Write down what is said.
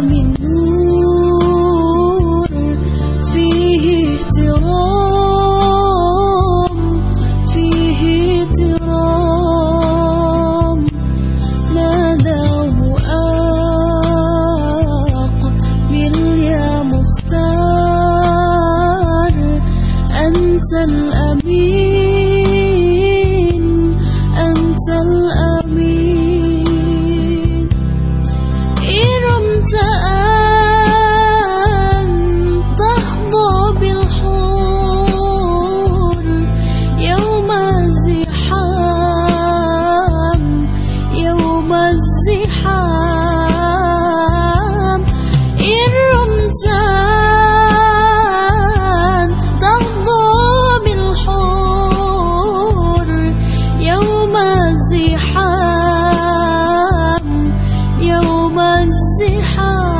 من نور فيه احترام فيه احترام. ناداه أقبل يا مختار أنت الأمين يوم الزحام تغضو بالحور يوم الزحام يوم الزحام.